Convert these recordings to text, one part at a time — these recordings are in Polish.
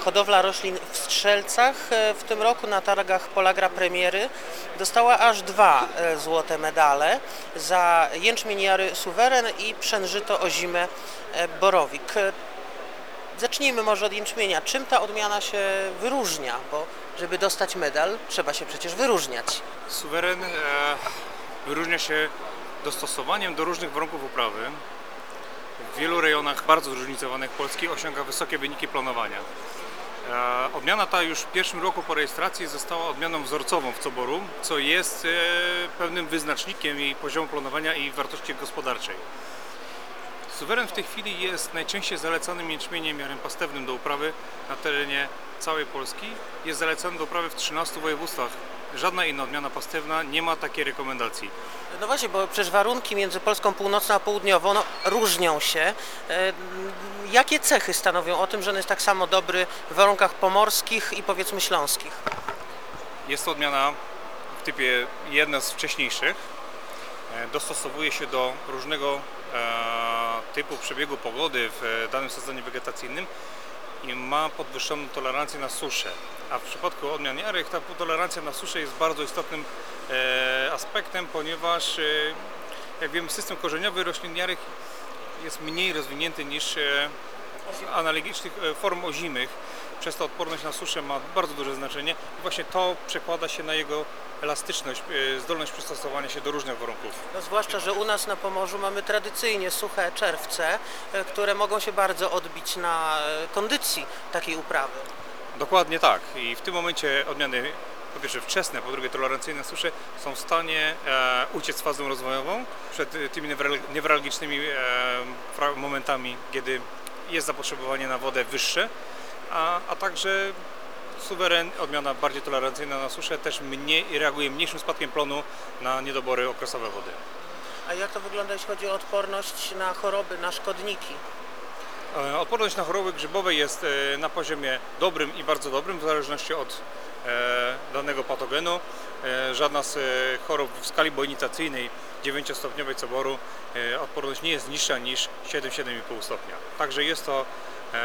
hodowla roślin w Strzelcach e, w tym roku na targach Polagra Premiery dostała aż dwa e, złote medale za jęczmień jary suweren i przężyto ozimę e, borowik. Zacznijmy może od jęczmienia. Czym ta odmiana się wyróżnia? Bo żeby dostać medal, trzeba się przecież wyróżniać. Suweren e, wyróżnia się dostosowaniem do różnych warunków uprawy. Wielu rejonach bardzo zróżnicowanych Polski osiąga wysokie wyniki planowania. E, odmiana ta już w pierwszym roku po rejestracji została odmianą wzorcową w Coboru, co jest e, pewnym wyznacznikiem jej poziomu planowania i wartości gospodarczej. Suweren w tej chwili jest najczęściej zalecanym jęczmieniem jarem pastewnym do uprawy na terenie całej Polski. Jest zalecany do uprawy w 13 województwach. Żadna inna odmiana pastewna nie ma takiej rekomendacji. No właśnie, bo przecież warunki między Polską Północną a Południową no, różnią się. E, Jakie cechy stanowią o tym, że on jest tak samo dobry w warunkach pomorskich i powiedzmy śląskich? Jest to odmiana w typie jedna z wcześniejszych. E, Dostosowuje się do różnego e, typu przebiegu pogody w danym sezonie wegetacyjnym i ma podwyższoną tolerancję na suszę. A w przypadku odmian jarych ta tolerancja na suszę jest bardzo istotnym e, aspektem, ponieważ e, jak wiemy system korzeniowy roślin jarych jest mniej rozwinięty niż e, analogicznych e, form ozimych. Przez to odporność na suszę ma bardzo duże znaczenie i właśnie to przekłada się na jego elastyczność, e, zdolność przystosowania się do różnych warunków. No zwłaszcza, że u nas na Pomorzu mamy tradycyjnie suche czerwce, e, które mogą się bardzo odbić na kondycji takiej uprawy. Dokładnie tak. I w tym momencie odmiany po pierwsze wczesne, po drugie tolerancyjne na suszę są w stanie e, uciec fazą rozwojową przed tymi newral- newralgicznymi e, momentami, kiedy jest zapotrzebowanie na wodę wyższe, a, a także suweren, odmiana bardziej tolerancyjna na suszę, też mniej, reaguje mniejszym spadkiem plonu na niedobory okresowe wody. A jak to wygląda, jeśli chodzi o odporność na choroby, na szkodniki? E, Odporność na choroby grzybowe jest e, na poziomie dobrym i bardzo dobrym, w zależności od danego patogenu. E, Żadna z e, chorób w skali bonizacyjnej 9-stopniowej coboru e, odporność nie jest niższa niż 7-7,5 stopnia. Także jest to e,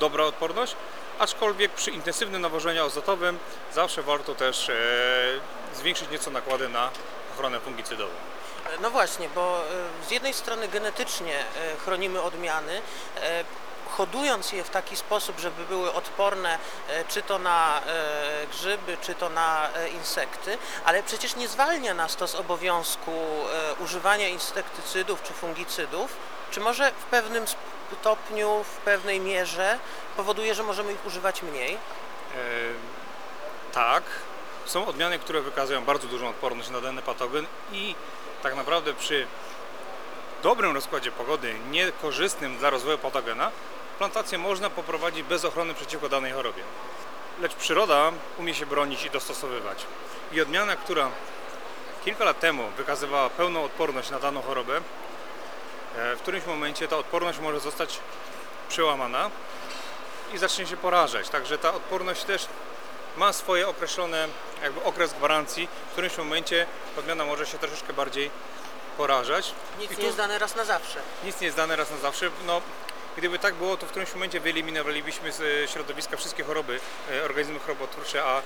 dobra odporność, aczkolwiek przy intensywnym nawożeniu azotowym zawsze warto też e, zwiększyć nieco nakłady na ochronę fungicydową. No właśnie, bo e, z jednej strony genetycznie e, chronimy odmiany, e, hodując je w taki sposób, żeby były odporne e, czy to na e, grzyby, czy to na e, insekty, ale przecież nie zwalnia nas to z obowiązku używania insektycydów czy fungicydów, czy może w pewnym stopniu, w pewnej mierze powoduje, że możemy ich używać mniej? Tak, są odmiany, które wykazują bardzo dużą odporność na dany patogen i tak naprawdę przy dobrym rozkładzie pogody, niekorzystnym dla rozwoju patogena, plantację można poprowadzić bez ochrony przeciwko danej chorobie. Lecz przyroda umie się bronić i dostosowywać. I odmiana, która kilka lat temu wykazywała pełną odporność na daną chorobę, e, w którymś momencie ta odporność może zostać przełamana i zacznie się porażać. Także ta odporność też ma swoje określone jakby okres gwarancji, w którymś momencie odmiana może się troszeczkę bardziej porażać. Nic I nie jest dane raz na zawsze. nic nie jest dane raz na zawsze. No, gdyby tak było, to w którymś momencie wyeliminowalibyśmy z e, środowiska wszystkie choroby, e, organizmy chorobotwórcze, a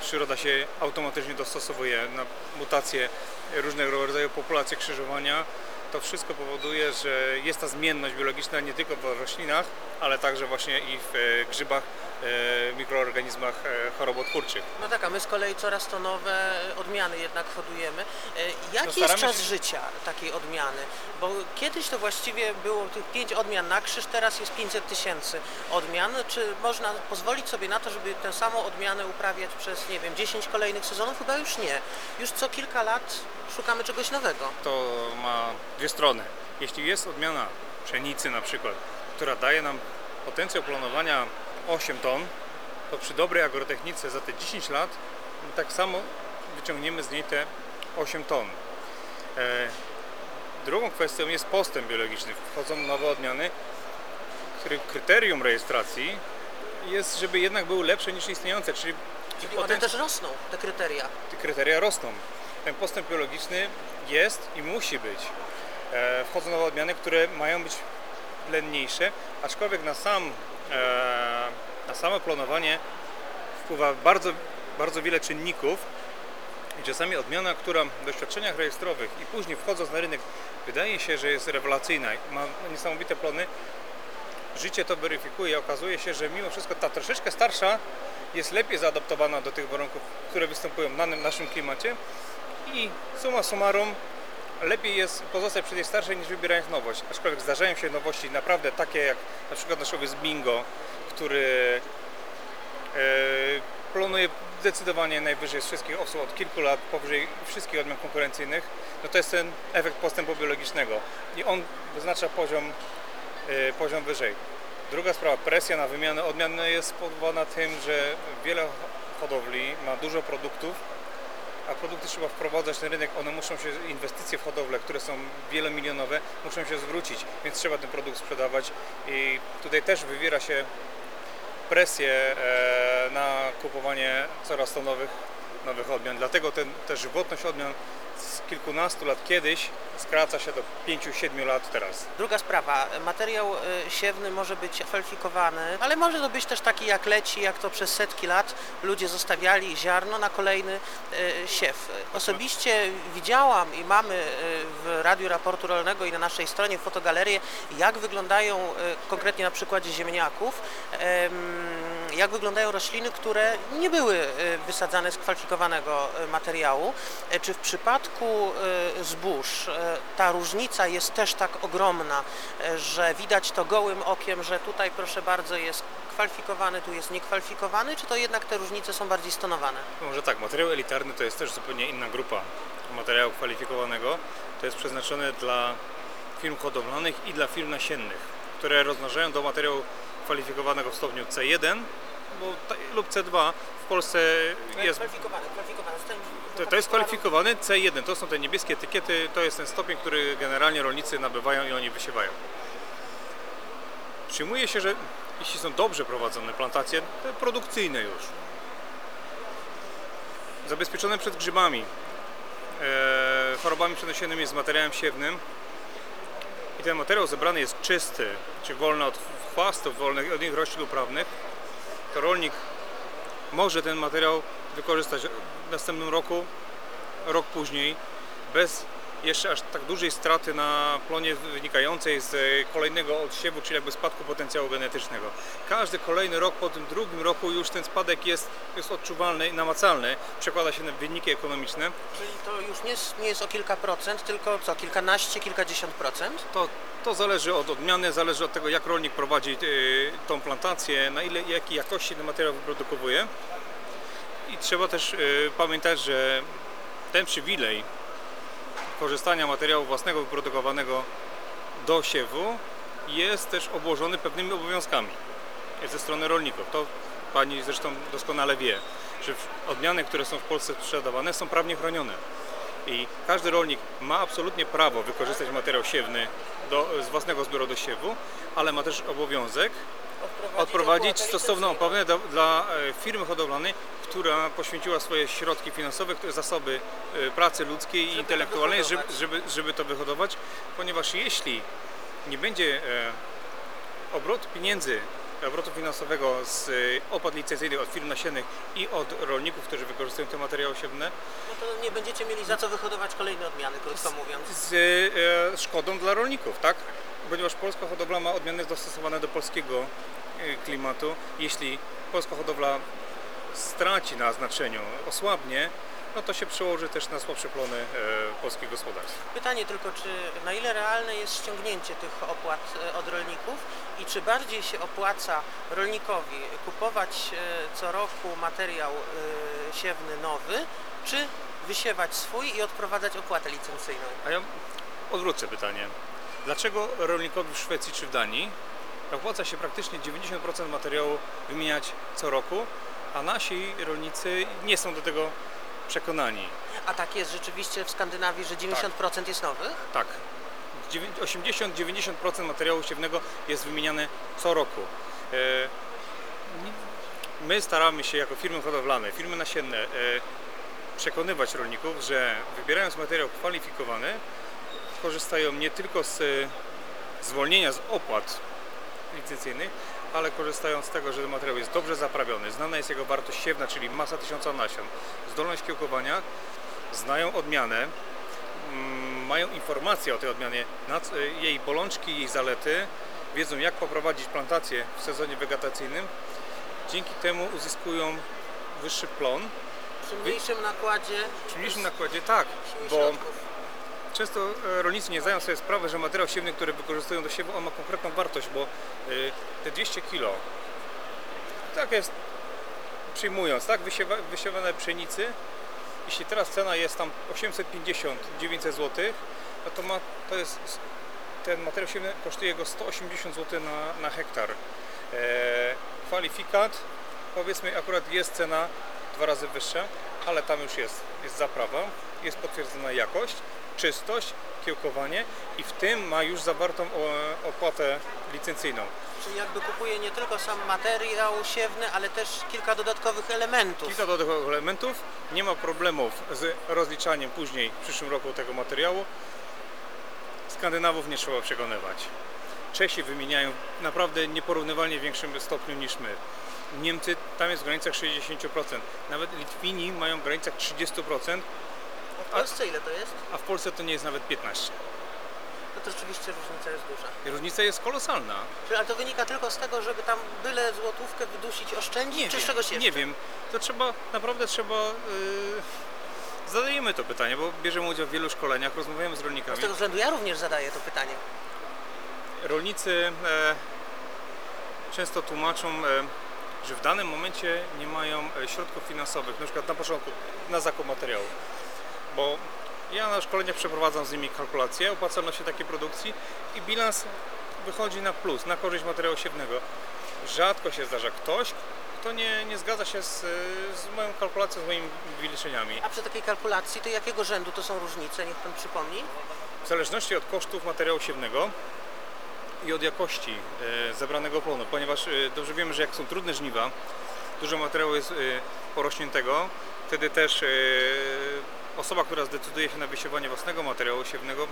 przyroda się automatycznie dostosowuje na mutacje różnego rodzaju populacje krzyżowania. To wszystko powoduje, że jest ta zmienność biologiczna nie tylko w roślinach, ale także właśnie i w e, grzybach, e, mikroorganizmach e, chorobotwórczych. No tak, a my z kolei coraz to nowe odmiany jednak hodujemy. Jaki No jest czas się- życia takiej odmiany? Bo kiedyś to właściwie było tych pięć odmian na krzyż, teraz jest 500 tysięcy odmian. Czy można pozwolić sobie na to, żeby tę samą odmianę uprawiać przez, nie wiem, 10 kolejnych sezonów? Chyba już nie. Już co kilka lat szukamy czegoś nowego. to ma dwie strony. Jeśli jest odmiana pszenicy na przykład, która daje nam potencjał planowania 8 ton, to przy dobrej agrotechnice za te 10 lat my tak samo wyciągniemy z niej te 8 ton. E, drugą kwestią jest postęp biologiczny. Wchodzą nowe odmiany, których kryterium rejestracji jest, żeby jednak były lepsze niż istniejące, czyli Czyli one potencjał- też rosną, te kryteria. te kryteria rosną. Ten postęp biologiczny jest i musi być. E, wchodzą nowe odmiany, które mają być lenniejsze, aczkolwiek na sam e, Na samo planowanie wpływa bardzo, bardzo wiele czynników i czasami odmiana, która w doświadczeniach rejestrowych i później wchodząc na rynek wydaje się, że jest rewelacyjna, i ma niesamowite plony, życie to weryfikuje. Okazuje się, że mimo wszystko ta troszeczkę starsza jest lepiej zaadaptowana do tych warunków, które występują na naszym klimacie i summa summarum lepiej jest pozostać przy tej starszej niż wybierając nowość. Aczkolwiek zdarzają się nowości naprawdę takie jak na przykład nasz owiec Bingo, który e, planuje zdecydowanie najwyżej z wszystkich osób od kilku lat powyżej wszystkich odmian konkurencyjnych, no to jest ten efekt postępu biologicznego i on wyznacza poziom, e, poziom wyżej. Druga sprawa, presja na wymianę odmian jest spowodowana tym, że wiele hodowli ma dużo produktów, a produkty trzeba wprowadzać na rynek, one muszą się, inwestycje w hodowlę, które są wielomilionowe, muszą się zwrócić, więc trzeba ten produkt sprzedawać i tutaj też wywiera się presję e, na kupowanie coraz to nowych, nowych odmian. Dlatego ten, ta żywotność odmian z kilkunastu lat kiedyś skraca się do 5-7 lat teraz. Druga sprawa, materiał y, siewny może być kwalifikowany, ale może to być też taki jak leci, jak to przez setki lat ludzie zostawiali ziarno na kolejny y, siew. Osobiście widziałam i mamy y, w Radiu Raportu Rolnego i na naszej stronie fotogalerię, jak wyglądają konkretnie na przykładzie ziemniaków, em, jak wyglądają rośliny, które nie były y, wysadzane z kwalifikowanego y, materiału. E, Czy w przypadku zbóż ta różnica jest też tak ogromna, że widać to gołym okiem, że tutaj proszę bardzo jest kwalifikowany, tu jest niekwalifikowany, czy to jednak te różnice są bardziej stonowane? Może tak, materiał elitarny to jest też zupełnie inna grupa materiału kwalifikowanego. To jest przeznaczone dla firm hodowlanych i dla firm nasiennych, które rozmnażają do materiału kwalifikowanego w stopniu C1 bo, lub C2. W Polsce jest, to, to jest kwalifikowany C1. To są te niebieskie etykiety, to jest ten stopień, który generalnie rolnicy nabywają i oni wysiewają. Przyjmuje się, że jeśli są dobrze prowadzone plantacje, te produkcyjne już, zabezpieczone przed grzybami, e, chorobami przenosionymi z materiałem siewnym i ten materiał zebrany jest czysty, czy wolny od chwastów, wolny od innych roślin uprawnych, to rolnik może ten materiał wykorzystać w następnym roku, rok później, bez jeszcze aż tak dużej straty na plonie wynikającej z e, kolejnego odsiewu, czyli jakby spadku potencjału genetycznego. Każdy kolejny rok po tym drugim roku już ten spadek jest, jest odczuwalny i namacalny, przekłada się na wyniki ekonomiczne. Czyli to już nie jest, nie jest o kilka procent, tylko co, kilkanaście, kilkadziesiąt procent? To, to zależy od odmiany, zależy od tego, jak rolnik prowadzi y, tą plantację, na ile, jakiej jakości ten materiał wyprodukowuje. I trzeba też y, pamiętać, że ten przywilej korzystania materiału własnego wyprodukowanego do siewu jest też obłożony pewnymi obowiązkami ze strony rolników. To Pani zresztą doskonale wie, że odmiany, które są w Polsce sprzedawane są prawnie chronione. I każdy rolnik ma absolutnie prawo wykorzystać materiał siewny do, z własnego zbioru do siewu, ale ma też obowiązek odprowadzić stosowną opłatę do, dla e, firmy hodowlanej, która poświęciła swoje środki finansowe, zasoby e, pracy ludzkiej i Żeby intelektualnej, żeby, żeby, żeby to wyhodować, ponieważ jeśli nie będzie e, obrotu pieniędzy, obrotu finansowego z e, opłat licencyjnych od firm nasiennych i od rolników, którzy wykorzystują te materiały siewne, No to nie będziecie mieli za co wyhodować kolejne odmiany, krótko mówiąc. z e, szkodą dla rolników, tak? Ponieważ polska hodowla ma odmiany dostosowane do polskiego klimatu. Jeśli polska hodowla straci na znaczeniu, osłabnie, no to się przełoży też na słabsze plony e, polskich gospodarstw. Pytanie tylko, czy na ile realne jest ściągnięcie tych opłat e, od rolników i czy bardziej się opłaca rolnikowi kupować e, co roku materiał e, siewny nowy, czy wysiewać swój i odprowadzać opłatę licencyjną? A ja odwrócę pytanie. Dlaczego rolnikowi w Szwecji czy w Danii opłaca się praktycznie 90% materiału wymieniać co roku, a nasi rolnicy nie są do tego przekonani? A tak jest rzeczywiście w Skandynawii, że 90% jest nowych? Tak. 80-90% materiału siewnego jest wymieniane co roku. E, My staramy się jako firmy hodowlane, firmy nasienne e, przekonywać rolników, że wybierając materiał kwalifikowany korzystają nie tylko z e, zwolnienia z opłat licencyjnych, ale korzystają z tego, że ten materiał jest dobrze zaprawiony, znana jest jego wartość siewna, czyli masa tysiąca nasion, zdolność kiełkowania, znają odmianę, mm, mają informacje o tej odmianie, jej bolączki, jej zalety, wiedzą jak poprowadzić plantację w sezonie wegetacyjnym. Dzięki temu uzyskują wyższy plon. Przy mniejszym nakładzie Przy mniejszym nakładzie tak, bo. Często e, rolnicy nie zdają sobie sprawy, że materiał siewny, który wykorzystują do siewu, on ma konkretną wartość, bo y, te 200 kg, tak jest, przyjmując, tak, wysiewa, wysiewane pszenicy, jeśli teraz cena jest tam 850-900 zł, no to ma, to jest, ten materiał siewny kosztuje go 180 zł na, na hektar. E, kwalifikat, powiedzmy akurat jest cena dwa razy wyższa, ale tam już jest, jest zaprawa, jest potwierdzona jakość, czystość, kiełkowanie i w tym ma już zawartą o- opłatę licencyjną. Czyli jakby kupuje nie tylko sam materiał siewny, ale też kilka dodatkowych elementów. Kilka dodatkowych elementów, nie ma problemów z rozliczaniem później w przyszłym roku tego materiału. Skandynawów nie trzeba przekonywać. Czesi wymieniają naprawdę nieporównywalnie większym stopniu niż my. Niemcy tam jest w granicach 60%, nawet Litwini mają w granicach 30%, A w Polsce ile to jest? a w Polsce to nie jest nawet 15%. No to rzeczywiście różnica jest duża. Różnica jest kolosalna. Ale to wynika tylko z tego, żeby tam byle złotówkę wydusić, oszczędzić, czy z czegoś jeszcze? nie wiem. To trzeba, naprawdę trzeba. Yy, zadajemy to pytanie, bo bierzemy udział w wielu szkoleniach, rozmawiamy z rolnikami. Z tego względu ja również zadaję to pytanie. Rolnicy e, często tłumaczą, e, że w danym momencie nie mają e, środków finansowych, na przykład na początku na zakup materiału. Bo ja na szkoleniach przeprowadzam z nimi kalkulację opłacalności takiej produkcji i bilans wychodzi na plus, na korzyść materiału siewnego. Rzadko się zdarza ktoś, kto nie, nie zgadza się z, z moją kalkulacją, z moimi wyliczeniami. A przy takiej kalkulacji to jakiego rzędu to są różnice? Niech Pan przypomni. W zależności od kosztów materiału siewnego i od jakości e, zebranego plonu, ponieważ e, dobrze wiemy, że jak są trudne żniwa, dużo materiału jest e, porośniętego, wtedy też osoba, która zdecyduje się na wysiewanie własnego materiału siewnego,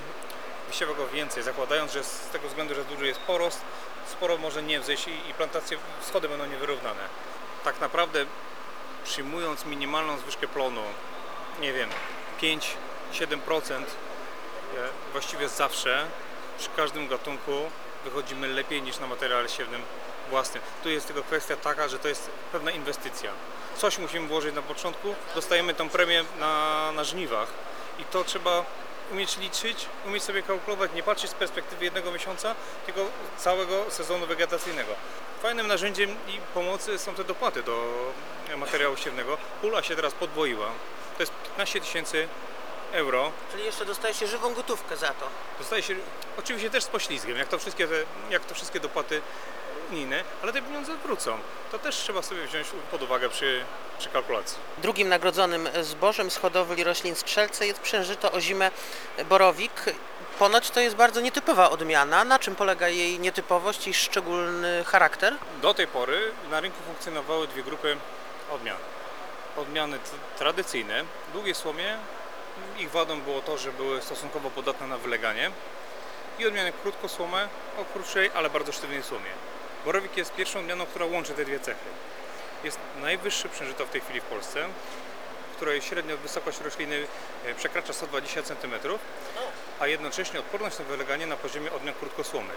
wysiewa go więcej, zakładając, że z tego względu, że duży jest porost, sporo może nie wzejść i, i plantacje, schody będą niewyrównane. Tak naprawdę przyjmując minimalną zwyżkę plonu, nie wiem, 5-7%, E, właściwie zawsze przy każdym gatunku wychodzimy lepiej niż na materiale siewnym własnym. Tu jest tylko kwestia taka, że to jest pewna inwestycja. Coś musimy włożyć na początku, dostajemy tą premię na, na żniwach i to trzeba umieć liczyć, umieć sobie kalkulować, nie patrzeć z perspektywy jednego miesiąca, tylko całego sezonu wegetacyjnego. Fajnym narzędziem i pomocy są te dopłaty do materiału siewnego. Pula się teraz podwoiła. To jest 15 tysięcy euro Czyli jeszcze dostaje się żywą gotówkę za to. Dostaje się oczywiście też z poślizgiem, jak to wszystkie, te, jak to wszystkie dopłaty unijne, ale te pieniądze wrócą. To też trzeba sobie wziąć pod uwagę przy, przy kalkulacji. Drugim nagrodzonym zbożem z hodowli roślin strzelce jest przężyto ozime borowik. Ponoć to jest bardzo nietypowa odmiana. Na czym polega jej nietypowość i szczególny charakter? Do tej pory na rynku funkcjonowały dwie grupy odmian. Odmiany tradycyjne, długie słomie, ich wadą było to, że były stosunkowo podatne na wyleganie i odmiany krótkosłome o krótszej, ale bardzo sztywnej słomie. Borowik jest pierwszą odmianą, która łączy te dwie cechy. Jest najwyższy przężyto w tej chwili w Polsce, której średnia wysokość rośliny e, przekracza 120 cm, a jednocześnie odporność na wyleganie na poziomie odmian krótkosłomych.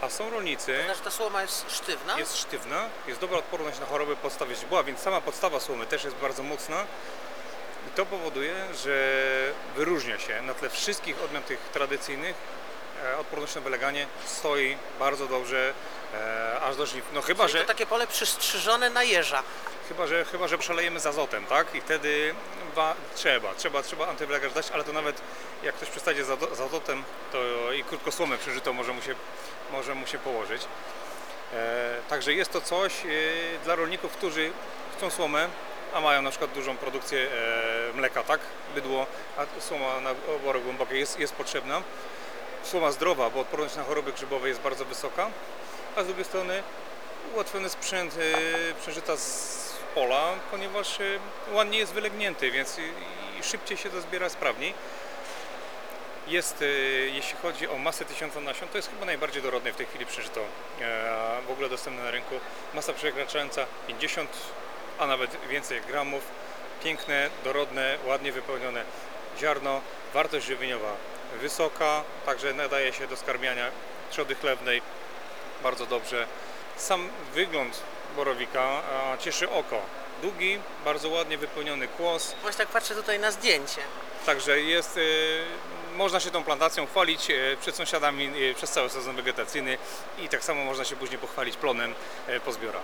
A są rolnicy, Znaczy ta słoma jest sztywna? jest sztywna, jest dobra odporność na choroby podstawy źdźbła, więc sama podstawa słomy też jest bardzo mocna i to powoduje, że wyróżnia się na tle wszystkich odmian tych tradycyjnych odporność na wyleganie stoi bardzo dobrze e, aż do żniw. No chyba, Czyli że, to takie pole przystrzyżone na jeża. chyba, że, chyba, że przelejemy z azotem, tak? I wtedy wa- trzeba, trzeba, trzeba antywylegarz dać, ale to nawet jak ktoś przestaje z z azotem, to i krótkosłomę przeżyto może mu się, może mu się położyć. E, także jest to coś e, dla rolników, którzy chcą słomę, a mają na przykład dużą produkcję e, mleka, tak? Bydło, a słoma na oborach głębokiej jest, jest potrzebna. Słoma zdrowa, bo odporność na choroby grzybowe jest bardzo wysoka, a z drugiej strony ułatwiony sprzęt e, przeżyta z pola, ponieważ e, ładnie jest wylegnięty, więc szybciej się to zbiera sprawniej. Jest, e, jeśli chodzi o masę tysiąca nasion, to jest chyba najbardziej dorodne w tej chwili przeżyto, e, w ogóle dostępne na rynku. Masa przekraczająca 50, a nawet więcej gramów. Piękne, dorodne, ładnie wypełnione ziarno. Wartość żywieniowa wysoka, także nadaje się do skarmiania trzody chlewnej bardzo dobrze. Sam wygląd borowika cieszy oko. Długi, bardzo ładnie wypełniony kłos, Właśnie tak patrzę tutaj na zdjęcie. także jest, y, można się tą plantacją chwalić y, przed sąsiadami y, przez cały sezon wegetacyjny i tak samo można się później pochwalić plonem po zbiorach.